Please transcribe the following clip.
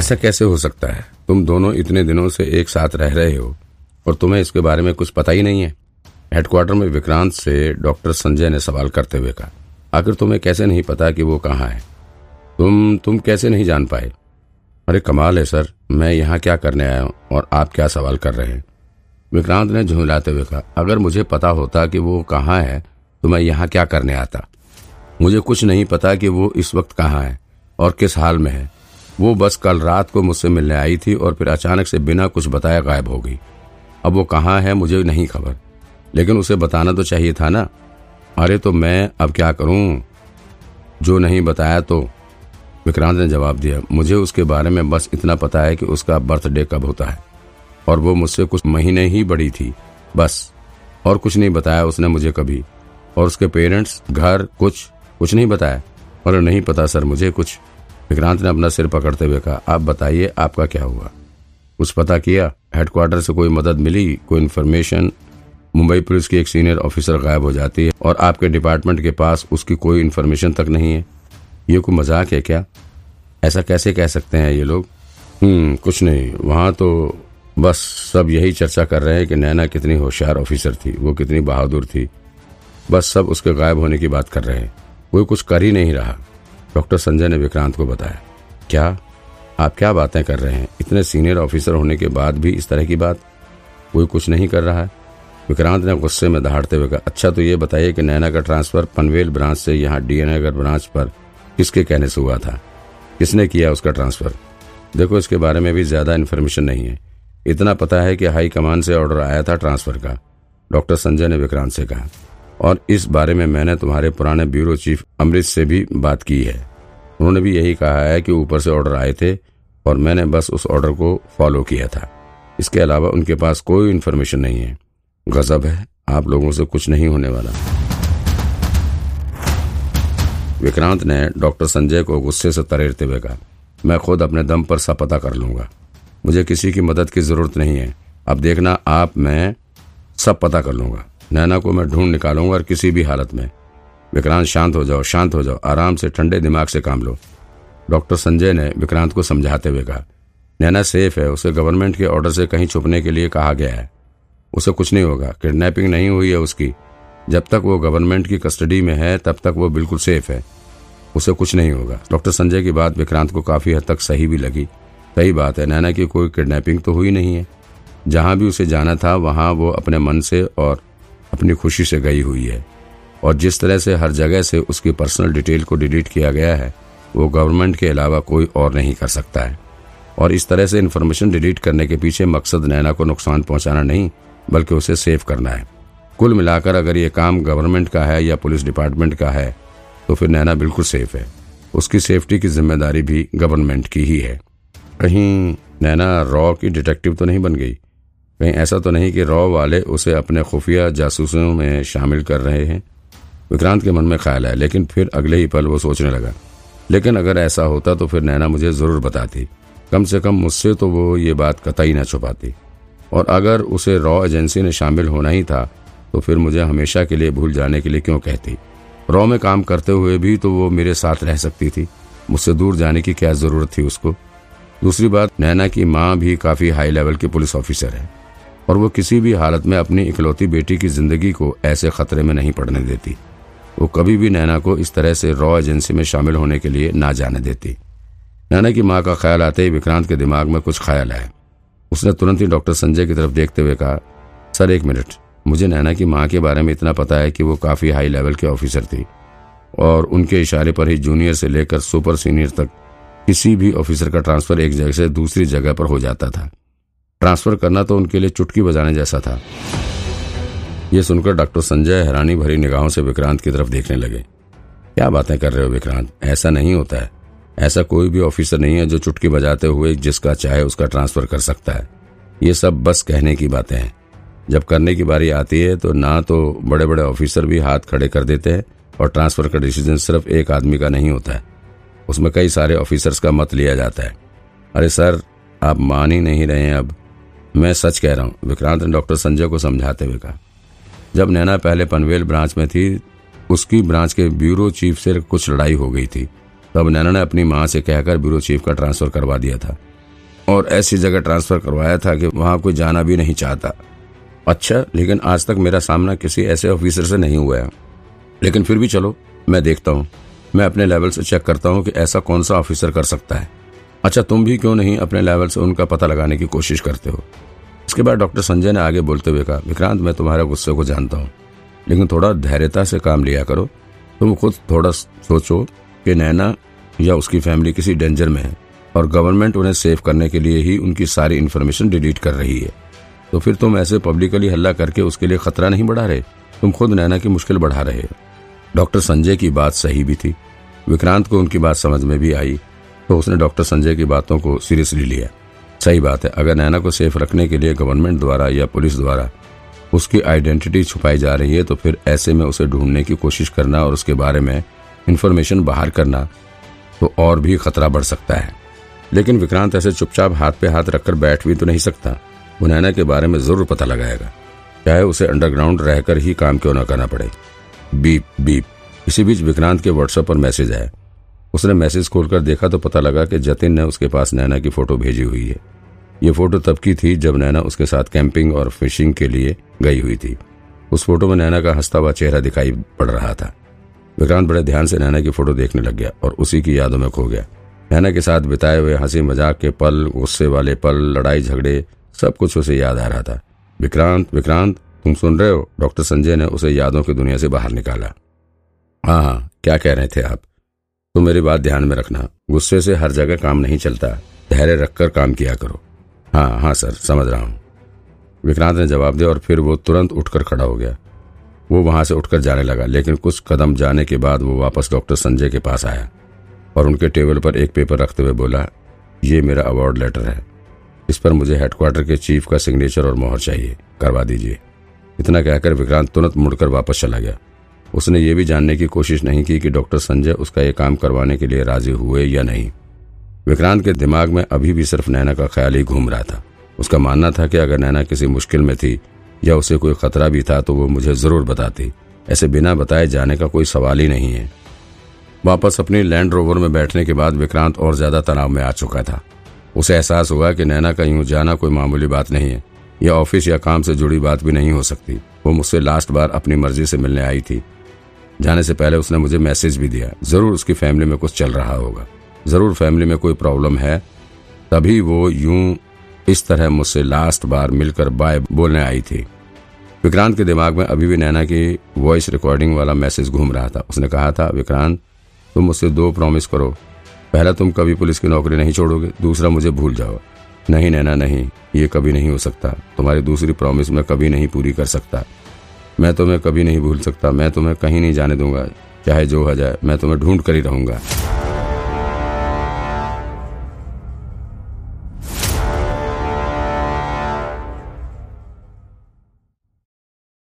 ऐसा कैसे हो सकता है? तुम दोनों इतने दिनों से एक साथ रह रहे हो और तुम्हें इसके बारे में कुछ पता ही नहीं है। हेडक्वार्टर में विक्रांत से डॉक्टर संजय ने सवाल करते हुए कहा, आखिर तुम्हें कैसे नहीं पता कि वो कहाँ है? तुम तुम कैसे नहीं जान पाए? अरे, कमाल है सर, मैं यहाँ क्या करने आया हूँ और आप क्या सवाल कर रहे हैं? विक्रांत ने झुंझलाते हुए कहा, अगर मुझे पता होता कि वो कहाँ है तो मैं यहाँ क्या करने आता? मुझे कुछ नहीं पता कि वो इस वक्त कहाँ है और किस हाल में है। वो बस कल रात को मुझसे मिलने आई थी और फिर अचानक से बिना कुछ बताया गायब हो गई। अब वो कहाँ है, मुझे नहीं खबर। लेकिन उसे बताना तो चाहिए था ना। अरे तो मैं अब क्या करूँ? जो नहीं बताया तो। विक्रांत ने जवाब दिया, मुझे उसके बारे में बस इतना पता है कि उसका बर्थडे कब होता है। और वो मुझसे कुछ महीने ही बड़ी थी, बस। और कुछ नहीं बताया उसने मुझे कभी। और उसके पेरेंट्स, घर, कुछ कुछ नहीं बताया। और नहीं पता सर मुझे कुछ। विक्रांत ने अपना सिर पकड़ते हुए कहा, आप बताइए, आपका क्या हुआ? कुछ पता किया हेडक्वार्टर से कोई मदद मिली, कोई इन्फॉर्मेशन मुंबई पुलिस की एक सीनियर ऑफिसर गायब हो जाती है और आपके डिपार्टमेंट के पास उसकी कोई इन्फॉर्मेशन तक नहीं है? ये कोई मज़ाक है क्या? ऐसा कैसे कह सकते हैं ये लोग? हम्म कुछ नहीं, वहाँ तो बस सब यही चर्चा कर रहे हैं कि नैना कितनी होशियार ऑफिसर थी, वो कितनी बहादुर थी। बस सब उसके गायब होने की बात कर रहे हैं। कोई कुछ कर ही नहीं रहा। डॉक्टर संजय ने विक्रांत को बताया, क्या? आप क्या बातें कर रहे हैं? इतने सीनियर ऑफिसर होने के बाद भी इस तरह की बात? कोई कुछ नहीं कर रहा है? विक्रांत ने गुस्से में दहाड़ते हुए कहा अच्छा तो ये बताइए कि नैना का ट्रांसफ़र पनवेल ब्रांच से यहाँ डीएनगर ब्रांच पर किसके कहने से हुआ था? किसने किया उसका ट्रांसफ़र? देखो, इसके बारे में भी ज़्यादा इन्फॉर्मेशन नहीं है। इतना पता है कि हाई कमान से ऑर्डर आया था ट्रांसफ़र का, डॉक्टर संजय ने विक्रांत से कहा। और इस बारे में मैंने तुम्हारे पुराने ब्यूरो चीफ अमृत से भी बात की है। उन्होंने भी यही कहा है कि ऊपर से ऑर्डर आए थे और मैंने बस उस ऑर्डर को फॉलो किया था। इसके अलावा उनके पास कोई इन्फॉर्मेशन नहीं है। गजब है, आप लोगों से कुछ नहीं होने वाला। विक्रांत ने डॉक्टर संजय को गुस्से से तरेरते हुए कहा, मैं खुद अपने दम पर सब पता कर लूँगा। मुझे किसी की मदद की ज़रूरत नहीं है। अब देखना, आप, मैं सब पता कर लूँगा। नैना को मैं ढूंढ निकालूँगा और किसी भी हालत में। विक्रांत, शांत हो जाओ, शांत हो जाओ, आराम से ठंडे दिमाग से काम लो। डॉक्टर संजय ने विक्रांत को समझाते हुए कहा, नैना सेफ़ है, उसे गवर्नमेंट के ऑर्डर से कहीं छुपने के लिए कहा गया है। उसे कुछ नहीं होगा, किडनैपिंग नहीं हुई है उसकी। जब तक वो गवर्नमेंट की कस्टडी में है, तब तक वो बिल्कुल सेफ़ है। उसे कुछ नहीं होगा। डॉक्टर संजय की बात विक्रांत को काफ़ी हद तक सही भी लगी। सही बात है, नैना की कोई किडनैपिंग तो हुई नहीं है। जहाँ भी उसे जाना था, वहाँ वो अपने मन से और अपनी खुशी से गई हुई है। और जिस तरह से हर जगह से उसकी पर्सनल डिटेल को डिलीट किया गया है, वो गवर्नमेंट के अलावा कोई और नहीं कर सकता है। और इस तरह से इन्फॉर्मेशन डिलीट करने के पीछे मकसद नैना को नुकसान पहुंचाना नहीं, बल्कि उसे सेव करना है। कुल मिलाकर अगर ये काम गवर्नमेंट का है या पुलिस डिपार्टमेंट का है तो फिर नैना बिल्कुल सेफ़ है। उसकी सेफ्टी की ज़िम्मेदारी भी गवर्नमेंट की ही है। कहीं नैना रॉ की डिटेक्टिव तो नहीं बन गई? कहीं ऐसा तो नहीं कि रॉ वाले उसे अपने खुफिया जासूसों में शामिल कर रहे हैं। विक्रांत के मन में ख्याल है लेकिन फिर अगले ही पल वो सोचने लगा। लेकिन अगर ऐसा होता तो फिर नैना मुझे ज़रूर बताती। कम से कम मुझसे तो वो ये बात कतई ना छुपाती। और अगर उसे रॉ एजेंसी में शामिल होना ही था तो फिर मुझे हमेशा के लिए भूल जाने के लिए क्यों कहती? रॉ में काम करते हुए भी तो वो मेरे साथ रह सकती थी। मुझसे दूर जाने की क्या ज़रूरत थी उसको? दूसरी बात, नैना की माँ भी काफ़ी हाई लेवल की पुलिस ऑफिसर है। और वो किसी भी हालत में अपनी इकलौती बेटी की ज़िंदगी को ऐसे खतरे में नहीं पड़ने देती। वो कभी भी नैना को इस तरह से रॉ एजेंसी में शामिल होने के लिए ना जाने देती। नैना की माँ का ख्याल आते ही विक्रांत के दिमाग में कुछ ख्याल आया उसने तुरंत ही डॉक्टर संजय की तरफ़ देखते हुए कहा, सर, एक मिनट। मुझे नैना की माँ के बारे में इतना पता है कि वो काफ़ी हाई लेवल के ऑफिसर थी और उनके इशारे पर ही जूनियर से लेकर सुपर सीनियर तक किसी भी ऑफिसर का ट्रांसफ़र एक जगह से दूसरी जगह पर हो जाता था। ट्रांसफ़र करना तो उनके लिए चुटकी बजाने जैसा था। यह सुनकर डॉक्टर संजय हैरानी भरी निगाहों से विक्रांत की तरफ़ देखने लगे। क्या बातें कर रहे हो विक्रांत? ऐसा नहीं होता है। ऐसा कोई भी ऑफिसर नहीं है जो चुटकी बजाते हुए जिसका चाहे उसका ट्रांसफ़र कर सकता है। ये सब बस कहने की बातें हैं। जब करने की बारी आती है तो ना तो बड़े बड़े ऑफिसर भी हाथ खड़े कर देते हैं और ट्रांसफ़र का डिसीज़न सिर्फ़ एक आदमी का नहीं होता है। उसमें कई सारे ऑफिसर्स का मत लिया जाता है। अरे सर, आप मान ही नहीं रहे हैं अब। मैं सच कह रहा हूँ, विक्रांत ने डॉक्टर संजय को समझाते हुए कहा। जब नैना पहले पनवेल ब्रांच में थी, उसकी ब्रांच के ब्यूरो चीफ से कुछ लड़ाई हो गई थी। तब नैना ने अपनी माँ से कहकर ब्यूरो चीफ का ट्रांसफ़र करवा दिया था। और ऐसी जगह ट्रांसफ़र करवाया था कि वहाँ कोई जाना भी नहीं चाहता। अच्छा लेकिन आज तक मेरा सामना किसी ऐसे ऑफिसर से नहीं हुआ है। लेकिन फिर भी चलो, मैं देखता हूँ। मैं अपने लेवल से चेक करता हूँ कि ऐसा कौन सा ऑफिसर कर सकता है। अच्छा तुम भी क्यों नहीं अपने लेवल से उनका पता लगाने की कोशिश करते हो? इसके बाद डॉक्टर संजय ने आगे बोलते हुए कहा, विक्रांत, मैं तुम्हारे गुस्से को जानता हूँ, लेकिन थोड़ा धैर्यता से काम लिया करो। तुम खुद थोड़ा सोचो कि नैना या उसकी फैमिली किसी डेंजर में है, और गवर्नमेंट उन्हें सेव करने के लिए ही उनकी सारी इन्फॉर्मेशन डिलीट कर रही है। तो फिर तुम ऐसे पब्लिकली हल्ला करके उसके लिए खतरा नहीं बढ़ा रहे? तुम खुद नैना की मुश्किल बढ़ा रहे डॉक्टर संजय की बात सही भी थी। विक्रांत को उनकी बात समझ में भी आई। तो उसने डॉक्टर संजय की बातों को सीरियसली लिया। सही बात है, अगर नैना को सेफ़ रखने के लिए गवर्नमेंट द्वारा या पुलिस द्वारा उसकी आइडेंटिटी छुपाई जा रही है तो फिर ऐसे में उसे ढूँढने की कोशिश करना और उसके बारे में इन्फॉर्मेशन बाहर करना तो और भी खतरा बढ़ सकता है। लेकिन विक्रांत ऐसे चुपचाप हाथ पे हाथ रखकर बैठ भी तो नहीं सकता। वो नैना के बारे में ज़रूर पता लगाएगा। चाहे उसे अंडरग्राउंड रहकर ही काम क्यों न करना पड़े। Beep beep. इसी बीच विक्रांत के व्हाट्सएप पर मैसेज आया। उसने मैसेज खोलकर देखा तो पता लगा कि जतिन ने उसके पास नैना की फ़ोटो भेजी हुई है। ये फ़ोटो तब की थी जब नैना उसके साथ कैंपिंग और फिशिंग के लिए गई हुई थी। उस फ़ोटो में नैना का हंसता हुआ चेहरा दिखाई पड़ रहा था। विक्रांत बड़े ध्यान से नैना की फ़ोटो देखने लग गया और उसी की यादों में खो गया। नैना के साथ बिताए हुए हँसी मज़ाक के पल, गुस्से वाले पल, लड़ाई झगड़े, सब कुछ उसे याद आ रहा था। विक्रांत विक्रांत, तुम सुन रहे हो? डॉक्टर संजय ने उसे यादों की दुनिया से बाहर निकाला। हाँ हाँ क्या कह रहे थे आप? तो मेरी बात ध्यान में रखना। गुस्से से हर जगह काम नहीं चलता। धैर्य रखकर काम किया करो। हाँ हाँ सर, समझ रहा हूँ। विक्रांत ने जवाब दिया और फिर वो तुरंत उठकर खड़ा हो गया। वो वहाँ से उठकर जाने लगा, लेकिन कुछ कदम जाने के बाद वो वापस डॉक्टर संजय के पास आया और उनके टेबल पर एक पेपर रखते हुए बोला, ये मेरा अवार्ड लेटर है। इस पर मुझे हेडक्वार्टर के चीफ का सिग्नेचर और मोहर चाहिए। करवा दीजिए। इतना कहकर विक्रांत तुरंत मुड़कर वापस चला गया। उसने ये भी जानने की कोशिश नहीं की कि डॉक्टर संजय उसका ये काम करवाने के लिए राज़ी हुए या नहीं। विक्रांत के दिमाग में अभी भी सिर्फ़ नैना का ख्याल ही घूम रहा था। उसका मानना था कि अगर नैना किसी मुश्किल में थी या उसे कोई खतरा भी था तो वो मुझे ज़रूर बताती। ऐसे बिना बताए जाने का कोई सवाल ही नहीं है। वापस अपनी लैंड रोवर में बैठने के बाद विक्रांत और ज़्यादा तनाव में आ चुका था। उसे एहसास हुआ कि नैना का यूँ जाना कोई मामूली बात नहीं है। यह ऑफ़िस या काम से जुड़ी बात भी नहीं हो सकती। वो मुझसे लास्ट बार अपनी मर्ज़ी से मिलने आई थी। जाने से पहले उसने मुझे मैसेज भी दिया। ज़रूर उसकी फैमिली में कुछ चल रहा होगा। ज़रूर फैमिली में कोई प्रॉब्लम है। तभी वो यूँ इस तरह मुझसे लास्ट बार मिलकर बाय बोलने आई थी। विक्रांत के दिमाग में अभी भी नैना की वॉइस रिकॉर्डिंग वाला मैसेज घूम रहा था। उसने कहा था, विक्रांत, तुम मुझसे दो प्रॉमिस करो। पहला, तुम कभी पुलिस की नौकरी नहीं छोड़ोगे। दूसरा, मुझे भूल जाओ। नहीं नैना, नहीं, ये कभी नहीं हो सकता। तुम्हारी दूसरी प्रॉमिस मैं कभी नहीं पूरी कर सकता। मैं तुम्हें कभी नहीं भूल सकता, मैं तुम्हें कहीं नहीं जाने दूँगा, चाहे जो हो जाए, मैं तुम्हें ढूंढ कर ही रहूँगा।